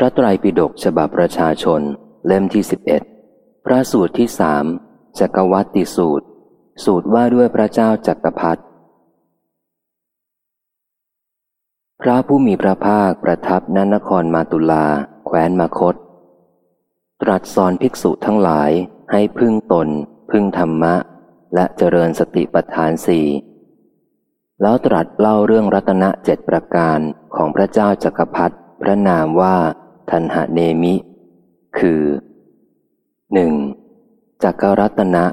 พระไตรปิฎกฉบับประชาชน เล่มที่สิบเอ็ดพระสูตรที่สามจักรวัติสูตร สูตรว่าด้วยพระเจ้าจักรพรรดิพระผู้มีพระภาคประทับณนครมาตุลา แคว้นมาคต ตรัสสอนภิกษุทั้งหลายให้พึ่งตน พึ่งธรรมะ และเจริญสติปัฏฐานสี่แล้วตรัสเล่าเรื่องรัตนเจ็ดประการของพระเจ้าจักรพรรดิพระนามว่า ทันหเนมิ คือหนึ่งจักรรัตนะ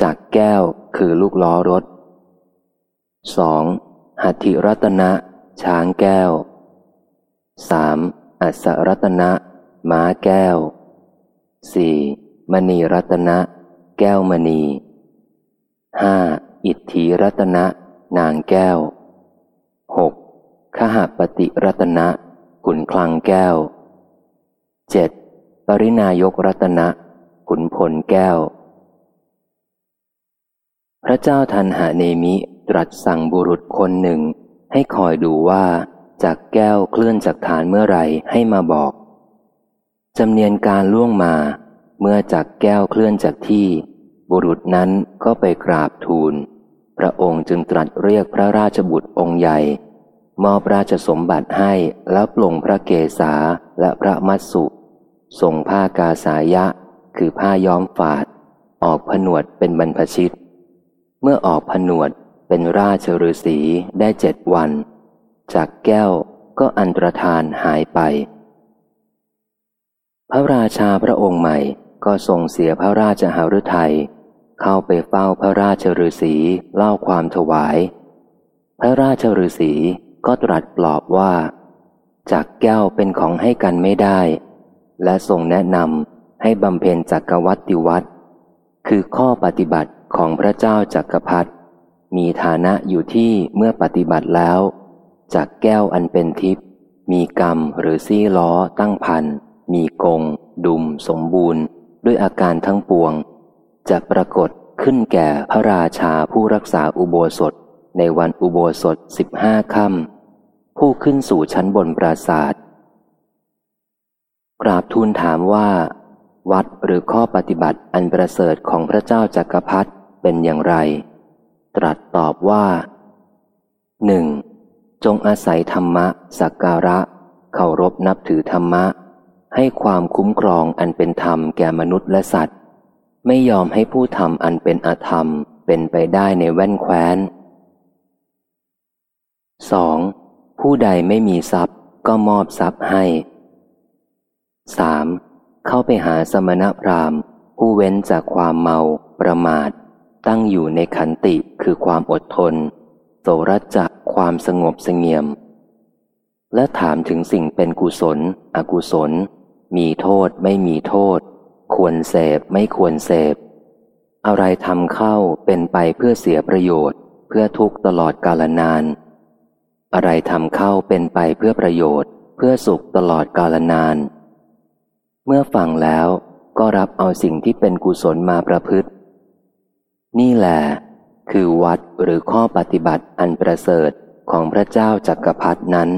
จากแก้วคือลูกล้อรถสองหัตถิรัตนะ ช้างแก้วสามอัศรัตนะ ม้าแก้วสี่มณีรัตนะ แก้วมณีห้าอิทธิรัตนะ นางแก้วหกขหปฏิรัตนะขุนคลังแก้ว เจ็ดปรินายกรัตนะขุนพลแก้ว พระเจ้าทันหาเนมิตรัสสั่งบุรุษคนหนึ่ง ให้คอยดูว่าจากแก้วเคลื่อนจากฐานเมื่อไรให้มาบอกจำเนียนการล่วงมา เมื่อจากแก้วเคลื่อนจากที่ บุรุษนั้นก็ไปกราบทูล พระองค์จึงตรัสเรียกพระราชบุตรองค์ใหญ่ มอบราชสมบัติให้แล้วปลงพระเกศาและพระมัสสุส่งผ้ากาสายะ คือผ้าย้อมฝาด ออกผนวดเป็นบรรพชิต เมื่อออกผนวดเป็นราชฤาษีได้เจ็ดวัน จากแก้วก็อันตรธานหายไป พระราชาพระองค์ใหม่ก็ทรงเสียพระราชหฤทัยเข้าไปเฝ้าพระราชฤาษีเล่าความถวาย พระราชฤาษี ก็ตรัสปลอบว่า จากแก้วเป็นของให้กันไม่ได้ และทรงแนะนำให้บำเพ็ญจักรวัติวัตรคือข้อปฏิบัติของพระเจ้าจักรพรรดิมีฐานะอยู่ที่เมื่อปฏิบัติแล้ว จากแก้วอันเป็นทิพย์มีกรรมหรือซี่ล้อตั้งพัน มีกง ดุม สมบูรณ์ ด้วยอาการทั้งปวง จะปรากฏขึ้นแก่พระราชาผู้รักษาอุโบสถในวันอุโบสถสิบห้าค่ำ ผู้ขึ้นสู่ชั้นบนปราศาสตร์กราบทูลถามว่า วัดหรือข้อปฏิบัติอันประเสริฐของพระเจ้าจักรพรรดิเป็นอย่างไร ตรัสตอบว่าหนึ่งจงอาศัยธรรมะ สักการะ เคารพนับถือธรรมะ ให้ความคุ้มครองอันเป็นธรรมแก่มนุษย์และสัตว์ ไม่ยอมให้ผู้ทำอันเป็นอธรรมเป็นไปได้ในแว่นแคว้น 2. ผู้ใดไม่มีทรัพย์ก็มอบทรัพย์ให้สามเข้าไปหาสมณพราหมณ์ ผู้เว้นจากความเมา ประมาท ตั้งอยู่ในขันติคือความอดทน โสรจักความสงบสงเงียม และถามถึงสิ่งเป็นกุศล อกุศล มีโทษไม่มีโทษ ควรเสพไม่ควรเสพ อะไรทำเข้าเป็นไปเพื่อเสียประโยชน์ เพื่อทุกตลอดกาลนาน อะไรทำเข้าเป็นไปเพื่อประโยชน์ เพื่อสุขตลอดกาลนาน เมื่อฟังแล้วก็รับเอาสิ่งที่เป็นกุศลมาประพฤติ นี่แหละคือวัดหรือข้อปฏิบัติอันประเสริฐของพระเจ้าจักรพรรดนั้น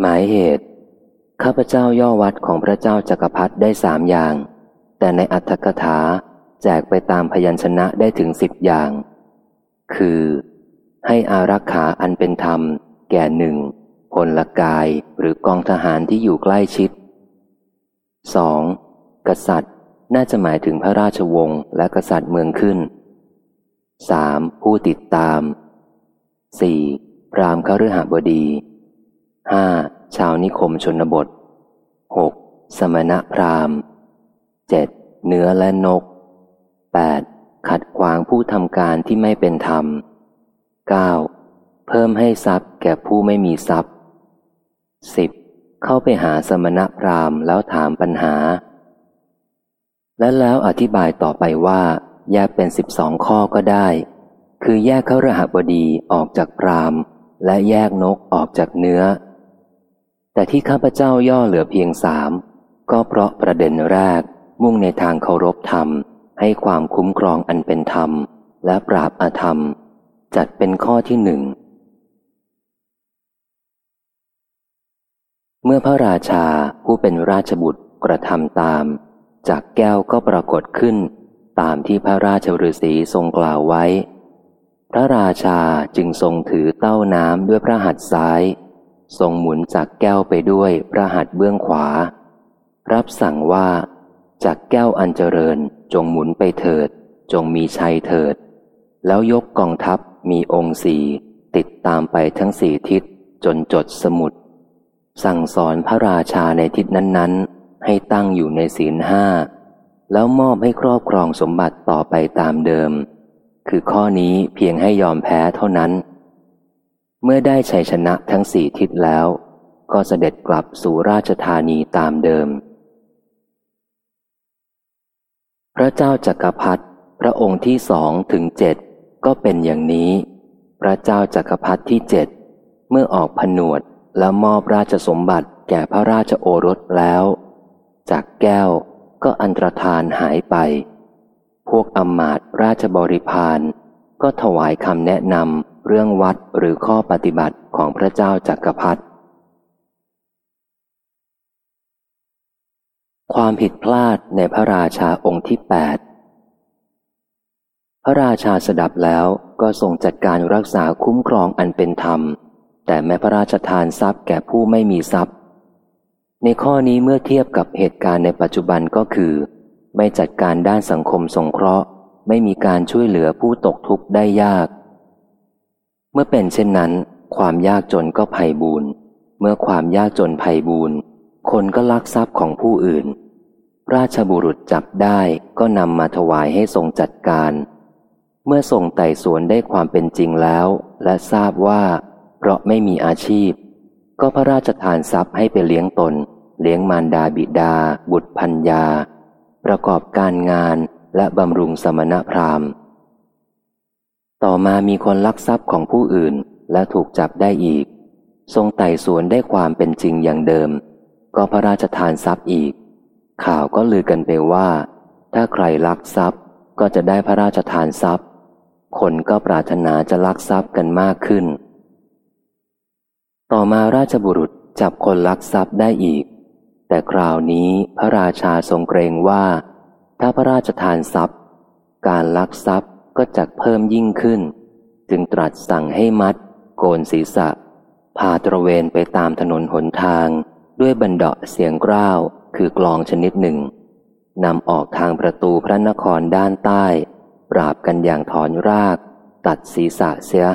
หมายเหตุ ข้าพเจ้าย่อวัดของพระเจ้าจักรพรรดิได้สามอย่าง แต่ในอัตถกถาแจกไปตามพยัญชนะได้ถึงสิบอย่าง คือ ให้อารักขาอันเป็นธรรม แก่หนึ่งพลกายหรือกองทหารที่อยู่ใกล้ชิด 2. กษัตริย์น่าจะหมายถึงพระราชวงศ์และกษัตริย์เมืองขึ้น 3. ผู้ติดตาม 4. พรามคฤหบดี 5. ชาวนิคมชนบท 6. สมณะพราม 7. เนื้อและนก 8. ขัดขวางผู้ทำการที่ไม่เป็นธรรม 9. เพิ่มให้ทรัพย์แก่ผู้ไม่มีทรัพย์สิบเข้าไปหาสมณพราหมณ์แล้วถามปัญหา และแล้วอธิบายต่อไปว่า แยกเป็นสิบสองข้อก็ได้ คือแยกเข้ารหบดีออกจากพราหมณ์และแยกนกออกจากเนื้อ แต่ที่ข้าพเจ้าย่อเหลือเพียงสามก็เพราะประเด็นแรกมุ่งในทางเคารพธรรม ให้ความคุ้มครองอันเป็นธรรม และปราบอาธรรม จัดเป็นข้อที่หนึ่ง เมื่อพระราชาผู้เป็นราชบุตรกระทำตาม จากแก้วก็ปรากฏขึ้น ตามที่พระราชฤาษีทรงกล่าวไว้ พระราชาจึงทรงถือเต้าน้ำด้วยพระหัตถ์ซ้าย ทรงหมุนจากแก้วไปด้วยพระหัตถ์เบื้องขวา รับสั่งว่าจากแก้วอันเจริญจงหมุนไปเถิด จงมีชัยเถิด แล้วยกกองทัพ มีองค์สี่ติดตามไปทั้งสี่ทิศจนจดสมุด สั่งสอนพระราชาในทิศนั้น ๆ ให้ตั้งอยู่ในศีลห้าแล้วมอบให้ครอบครองสมบัติต่อไปตามเดิม คือข้อนี้เพียงให้ยอมแพ้เท่านั้น เมื่อได้ชัยชนะทั้งสี่ทิศแล้ว ก็เสด็จกลับสู่ราชธานีตามเดิม พระเจ้าจักรพรรดิพระองค์ที่สองถึงเจ็ด ก็เป็นอย่างนี้ พระเจ้าจักรพรรดิที่เจ็ดเมื่อออกผนวดแล้วมอบราชสมบัติแก่พระราชโอรสแล้ว จากแก้วก็อันตรธานหายไป พวกอมาตราชบริพารก็ถวายคำแนะนำเรื่องวัดหรือข้อปฏิบัติของพระเจ้าจักรพรรดิความผิดพลาดในพระราชาองค์ที่แปด ระราชาสดับแล้วก็ทรงจัดการรักษาคุ้มครองอันเป็นธรรม แต่แม้พระราชทานทรัพย์แก่ผู้ไม่มีทรัพย์ ในข้อนี้เมื่อเทียบกับเหตุการณ์ในปัจจุบันก็คือ ไม่จัดการด้านสังคมสงเคราะห์ ไม่มีการช่วยเหลือผู้ตกทุกข์ได้ยาก เมื่อเป็นเช่นนั้น ความยากจนก็ภัยบูนเมื่อความยากจนภัยบูนคนก็ลักทรัพย์ของผู้อื่น ราชบุรุษจับได้ก็นำมาถวายให้ทรงจัดการ เมื่อทรงไต่สวนได้ความเป็นจริงแล้ว และทราบว่า เพราะไม่มีอาชีพ ก็พระราชทานทรัพย์ให้ไปเลี้ยงตน เลี้ยงมารดาบิดา บุตรพัญญา ประกอบการงานและบำรุงสมณพราหมณ์ต่อมามีคนลักทรัพย์ของผู้อื่นและถูกจับได้อีก ทรงไต่สวนได้ความเป็นจริงอย่างเดิม ก็พระราชทานทรัพย์อีก ข่าวก็ลือกันไปว่า ถ้าใครลักทรัพย์ก็จะได้พระราชทานทรัพย์ คนก็ปรารถนาจะลักทรัพย์กันมากขึ้น ต่อมาราชบุรุษจับคนลักทรัพย์ได้อีก แต่คราวนี้พระราชาทรงเกรงว่า ถ้าพระราชทานทรัพย์ การลักทรัพย์ก็จะเพิ่มยิ่งขึ้น จึงตรัสสั่งให้มัด โกนศีรษะ พาตระเวนไปตามถนนหนทาง ด้วยบันดาเสียงกร้าว คือกลองชนิดหนึ่งนำออกทางประตูพระนครด้านใต้ ปราบกันอย่างถอนราก ตัดศีรษะเสีย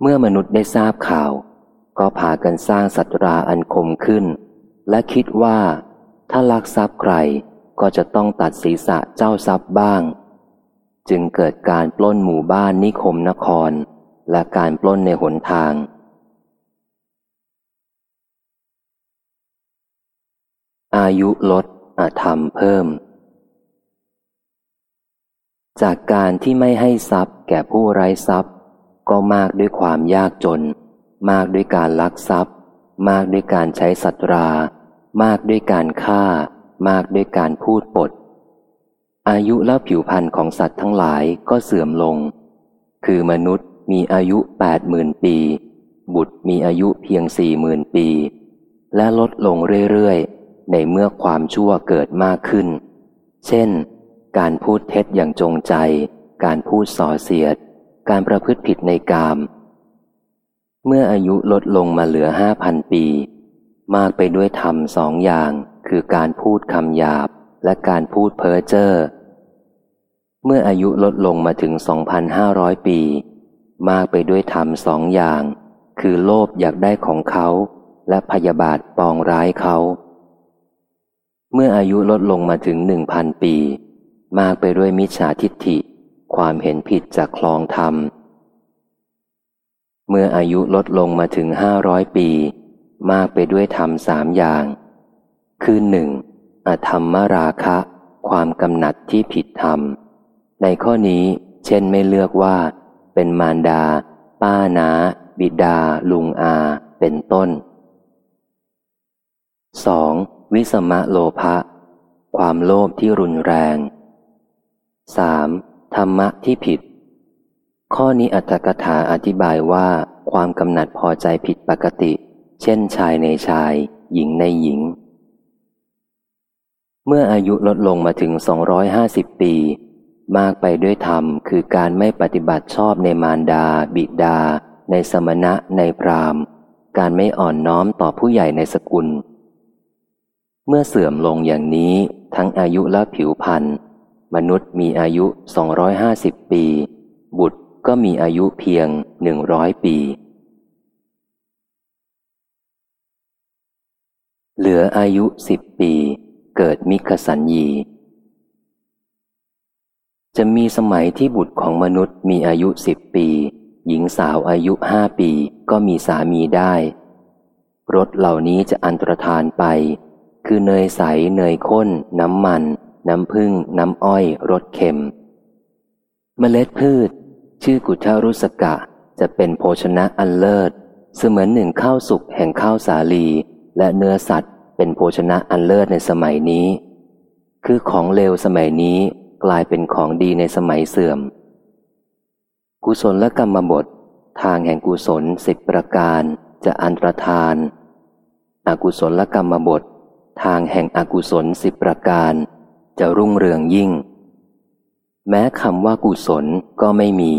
เมื่อมนุษย์ได้ทราบข่าว ก็พากันสร้างสัตราอันคมขึ้น และคิดว่า ถ้าลักทรัพย์ใครก็จะต้องตัดศีรษะเจ้าทรัพย์บ้าง จึงเกิดการปล้นหมู่บ้านนิคมนคร และการปล้นในหนทางอายุลดอาธรรมเพิ่ม จากการที่ไม่ให้ทรัพย์แก่ผู้ไร้ทรัพย์ ก็มากด้วยความยากจน มากด้วยการลักทรัพย์ มากด้วยการใช้สัตรา มากด้วยการฆ่า มากด้วยการพูดปด อายุและผิวพรรณของสัตว์ทั้งหลายก็เสื่อมลง คือมนุษย์มีอายุแปดหมื่นปี บุตรมีอายุเพียงสี่หมื่นปี และลดลงเรื่อยๆ ในเมื่อความชั่วเกิดมากขึ้น เช่น การพูดเท็จอย่างจงใจ การพูดส่อเสียด การประพฤติผิดในกาม เมื่ออายุลดลงมาเหลือห้าพันปี มากไปด้วยธรรมสองอย่าง คือการพูดคำหยาบและการพูดเพ้อเจ้อ เมื่ออายุลดลงมาถึงสองพันห้าร้อยปี มากไปด้วยธรรมสองอย่าง คือโลภอยากได้ของเขา และพยาบาทปองร้ายเขา เมื่ออายุลดลงมาถึงหนึ่งพันปี มากไปด้วยมิจฉาทิฏฐิ ความเห็นผิดจากคลองธรรม เมื่ออายุลดลงมาถึงห้าร้อยปี มากไปด้วยธรรมสามอย่าง คือหนึ่งอธรรมราคะ ความกำหนัดที่ผิดธรรม ในข้อนี้เช่นไม่เลือกว่า เป็นมารดา ป้านา บิดา ลุงอา เป็นต้นสองวิสมะโลภะ ความโลภที่รุนแรง 3. ธรรมะที่ผิด ข้อนี้อัตถกถาอธิบายว่า ความกำหนัดพอใจผิดปกติ เช่นชายในชาย หญิงในหญิง เมื่ออายุลดลงมาถึง 250 ปี มากไปด้วยธรรมคือการไม่ปฏิบัติชอบในมารดา บิดา ในสมณะในพรามการไม่อ่อนน้อมต่อผู้ใหญ่ในสกุล เมื่อเสื่อมลงอย่างนี้ทั้งอายุและผิวพรรณ มนุษย์มีอายุ 250 ปี บุตรก็มีอายุเพียง 100 ปี เหลืออายุสิบปี เกิดมิคสัญญี จะมีสมัยที่บุตรของมนุษย์มีอายุสิบปี หญิงสาวอายุห้าปีก็มีสามีได้รสเหล่านี้จะอันตรธานไป คือเนยใส เนยข้น น้ำมัน น้ำพึ่งน้ำอ้อยรสเค็ม เมล็ดพืช ชื่อกุทารุสกะจะเป็นโภชนะอันเลิศ เสมือนหนึ่งข้าวสุกแห่งข้าวสาลี และเนื้อสัตว์ เป็นโภชนะอันเลิศในสมัยนี้ คือของเลวสมัยนี้กลายเป็นของดีในสมัยเสื่อม กุศลและกรรมบท ทางแห่งกุศลสิบประการจะอันตรธานอากุศลและกรรมบท ทางแห่งอกุศลสิบประการ จะรุ่งเรืองยิ่ง แม้คำว่ากุศลก็ไม่มี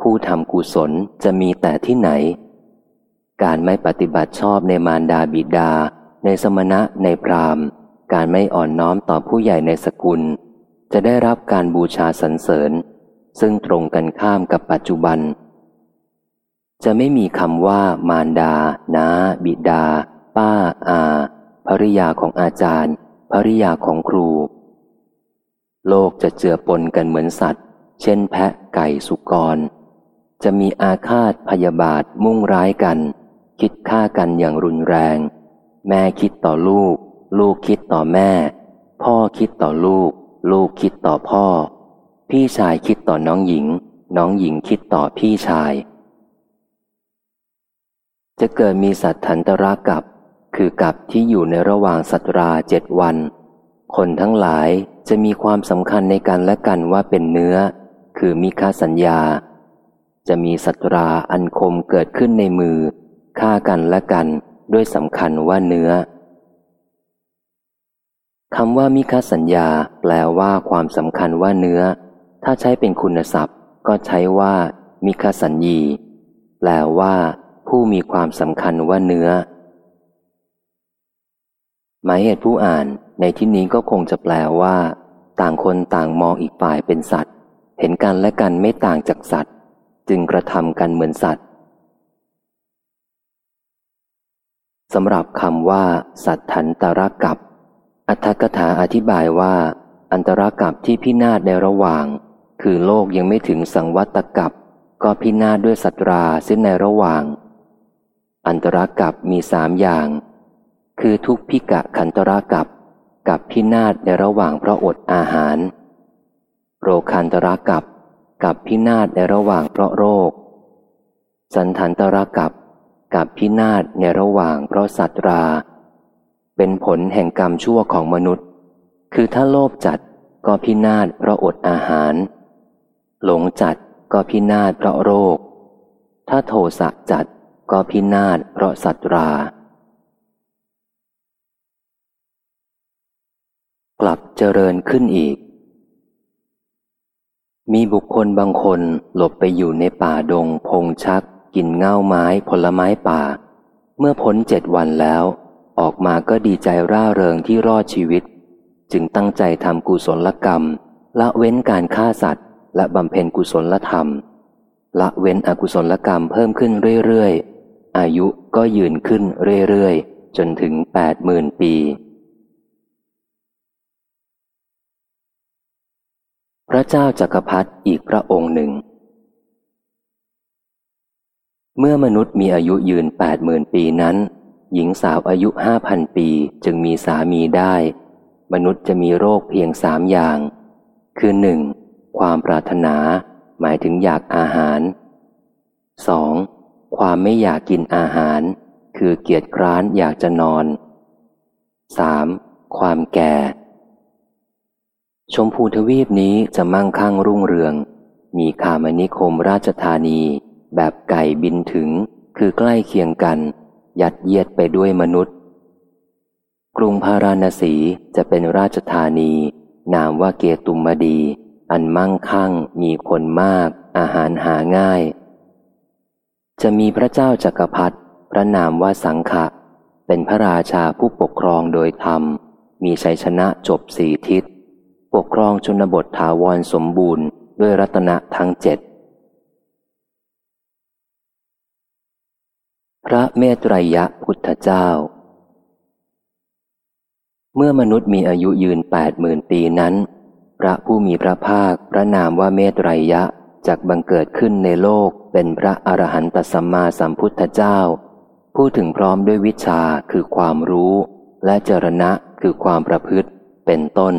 ผู้ทำกุศลจะมีแต่ที่ไหน การไม่ปฏิบัติชอบในมารดาบิดา ในสมณะในพรามการไม่อ่อนน้อมต่อผู้ใหญ่ในสกุล จะได้รับการบูชาสรรเสริญ ซึ่งตรงกันข้ามกับปัจจุบัน จะไม่มีคำว่ามารดา นา บิดา ป้า อาภริยาของอาจารย์ภริยาของครู โลกจะเจือปนกันเหมือนสัตว์ เช่นแพะไก่สุกร จะมีอาฆาตพยาบาทมุ่งร้ายกัน คิดฆ่ากันอย่างรุนแรง แม่คิดต่อลูก ลูกคิดต่อแม่ พ่อคิดต่อลูก ลูกคิดต่อพ่อ พี่ชายคิดต่อน้องหญิง น้องหญิงคิดต่อพี่ชาย จะเกิดมีสัตว์ทันตรากับ คือกับที่อยู่ในระหว่างสัตราเจ็ดวัน คนทั้งหลายจะมีความสำคัญในกันและกันว่าเป็นเนื้อ คือมีค่าสัญญา จะมีสัตราอันคมเกิดขึ้นในมือฆ่ากันและกันด้วยสำคัญว่าเนื้อคำว่ามิคสัญญา แปลว่าความสำคัญว่าเนื้อ ถ้าใช้เป็นคุณศัพท์ ก็ใช้ว่า มิคสัญญี แปลว่า ผู้มีความสำคัญว่าเนื้อ หมายเหตุผู้อ่าน ในที่นี้ก็คงจะแปลว่า ต่างคนต่างมองอีกฝ่ายเป็นสัตว์ เห็นกันและกันไม่ต่างจากสัตว์ จึงกระทำกันเหมือนสัตว์สำหรับคำว่า สัตถันตรกับ อัธกถาอธิบายว่า อันตรกับที่พินาศในระหว่าง คือโลกยังไม่ถึงสังวัตกับ ก็พินาศด้วยสัตราซึ่งในระหว่าง อันตรกับมีสามอย่าง คือทุกพิกะขันตรกับ กับพินาศในระหว่างเพราะอดอาหาร โรคันตรกับกับพินาศในระหว่างเพราะโรค สันทันตรกับกับพินาศในระหว่างเพราะสัตรา เป็นผลแห่งกรรมชั่วของมนุษย์ คือถ้าโลภจัดก็พินาศเพราะอดอาหาร หลงจัดก็พินาศเพราะโรค ถ้าโทสะจัดก็พินาศเพราะสัตรา กลับเจริญขึ้นอีก มีบุคคลบางคนหลบไปอยู่ในป่าดง พงชัก กินเง่าไม้ผลไม้ป่า เมื่อพ้นเจ็ดวันแล้ว ออกมาก็ดีใจร่าเริงที่รอดชีวิต จึงตั้งใจทำกุศลกรรม ละเว้นการฆ่าสัตว์ และบำเพ็ญกุศลธรรม ละเว้นอกุศลกรรมเพิ่มขึ้นเรื่อยๆอายุก็ยืนขึ้นเรื่อยๆ จนถึงแปดหมื่นปี พระเจ้าจักรพรรดิอีกพระองค์หนึ่ง เมื่อมนุษย์มีอายุยืนแปดหมื่นปีนั้น หญิงสาวอายุห้าพันปีจึงมีสามีได้ มนุษย์จะมีโรคเพียงสามอย่าง คือหนึ่งความปรารถนา หมายถึงอยากอาหารสองความไม่อยากกินอาหาร คือเกียจคร้านอยากจะนอนสามความแก่ ชมพูทวีปนี้จะมั่งคั่งรุ่งเรือง มีคามนิคมราชธานี แบบไก่บินถึง คือใกล้เคียงกัน ยัดเยียดไปด้วยมนุษย์ กรุงพาราณสีจะเป็นราชธานี นามว่าเกตุมดี อันมั่งคั่ง มีคนมาก อาหารหาง่าย จะมีพระเจ้าจักรพรรดิพระนามว่าสังขะ เป็นพระราชาผู้ปกครองโดยธรรม มีชัยชนะจบสี่ทิศ ปกครองชนบทถาวรสมบูรณ์ด้วยรัตนะทั้งเจ็ด พระเมตรยะพุทธเจ้า เมื่อมนุษย์มีอายุยืนแปดหมื่นปีนั้น พระผู้มีพระภาคพระนามว่าเมตรยะจากบังเกิดขึ้นในโลกเป็นพระอรหันตสัมมาสัมพุทธเจ้า ผู้ถึงพร้อมด้วยวิชาคือความรู้ และเจรณะคือความประพฤติเป็นต้น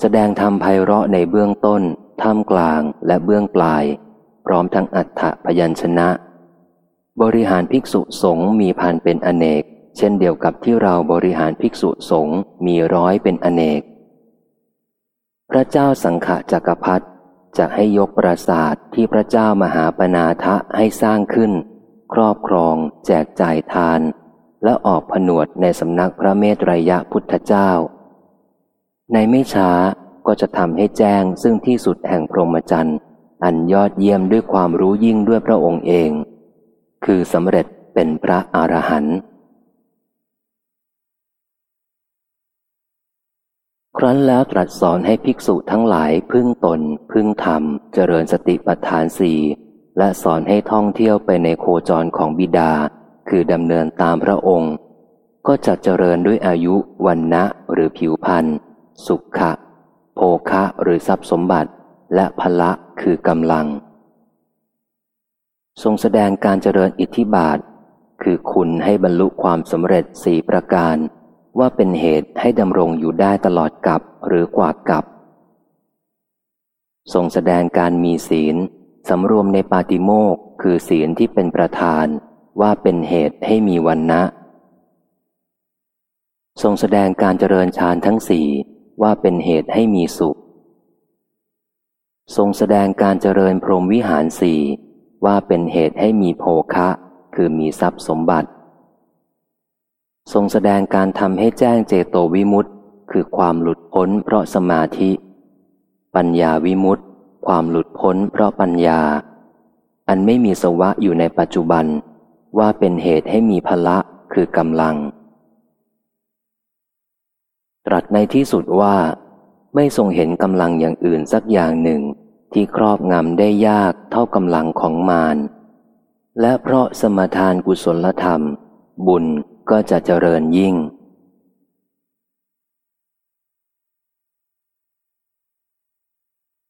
แสดงธรรมไพเราะในเบื้องต้น ท่ามกลางและเบื้องปลาย พร้อมทั้งอัฏฐพยัญชนะ บริหารภิกษุสงฆ์มีพันเป็นอเนก เช่นเดียวกับที่เราบริหารภิกษุสงฆ์มีร้อยเป็นอเนก พระเจ้าสังฆจักรพรรดิจะให้ยกปราสาทที่พระเจ้ามหาปนาทะให้สร้างขึ้น ครอบครอง แจกจ่ายทาน และออกผนวดในสำนักพระเมตรยะพุทธเจ้า ในไม่ช้าก็จะทำให้แจ้งซึ่งที่สุดแห่งพรหมจรรย์ อันยอดเยี่ยมด้วยความรู้ยิ่งด้วยพระองค์เอง คือสำเร็จเป็นพระอรหันต์ครั้นแล้วตรัสสอนให้ภิกษุทั้งหลายพึ่งตน พึ่งธรรม เจริญสติปัฏฐานสี่และสอนให้ท่องเที่ยวไปในโคจรของบิดา คือดำเนินตามพระองค์ ก็จะเจริญด้วยอายุวันนะหรือผิวพันธ์ สุขะ โภคะหรือทรัพย์สมบัติ และพละคือกำลัง ทรงแสดงการเจริญอิทธิบาท คือคุณให้บรรลุความสำเร็จสี่ประการ ว่าเป็นเหตุให้ดำรงอยู่ได้ตลอดกับหรือกว่ากับ ทรงแสดงการมีศีลสำรวมในปาติโมกคือศีลที่เป็นประธานว่าเป็นเหตุให้มีวันนะ ทรงแสดงการเจริญฌานทั้งสี่ ว่าเป็นเหตุให้มีสุข ทรงแสดงการเจริญพรหมวิหารสี่ว่าเป็นเหตุให้มีโภคะ คือมีทรัพย์สมบัติ ทรงแสดงการทำให้แจ้งเจโตวิมุตต์คือความหลุดพ้นเพราะสมาธิ ปัญญาวิมุตต์ความหลุดพ้นเพราะปัญญา อันไม่มีสวะอยู่ในปัจจุบัน ว่าเป็นเหตุให้มีพละคือกำลัง ตรัสในที่สุดว่า ไม่ทรงเห็นกำลังอย่างอื่นสักอย่างหนึ่ง ที่ครอบงำได้ยากเท่ากำลังของมาร และเพราะสมทานกุศลธรรม บุญก็จะเจริญยิ่ง